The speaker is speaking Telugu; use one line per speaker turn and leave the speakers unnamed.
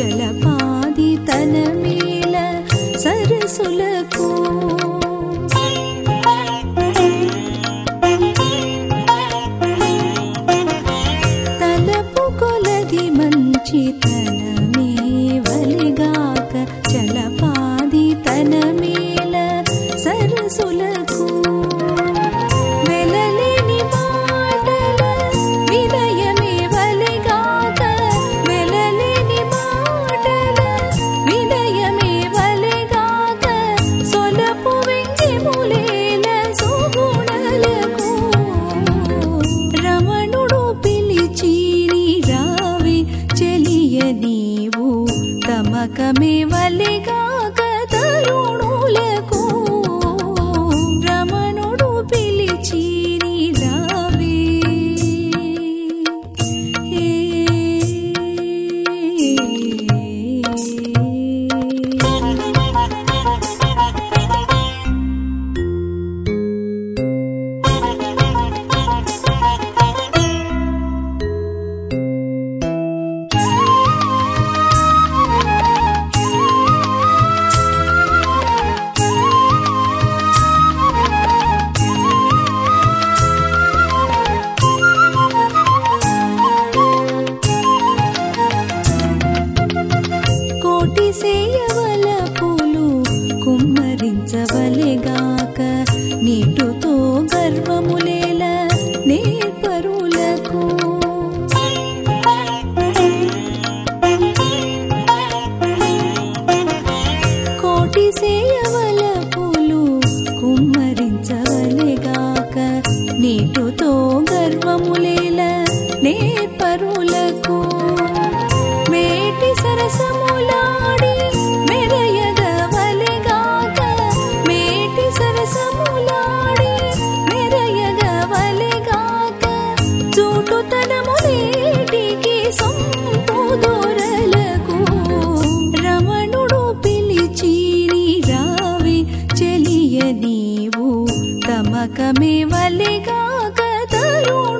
जलपादितनमेल तल నమ్మకమివలిగా కదరుణులకు కురిసేయవల పూలు కుమ్మరించవలెగాక. నీటుతో గర్వములేల నే పరులకు నీవు తమకమే వలిగా కదరుణ